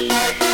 like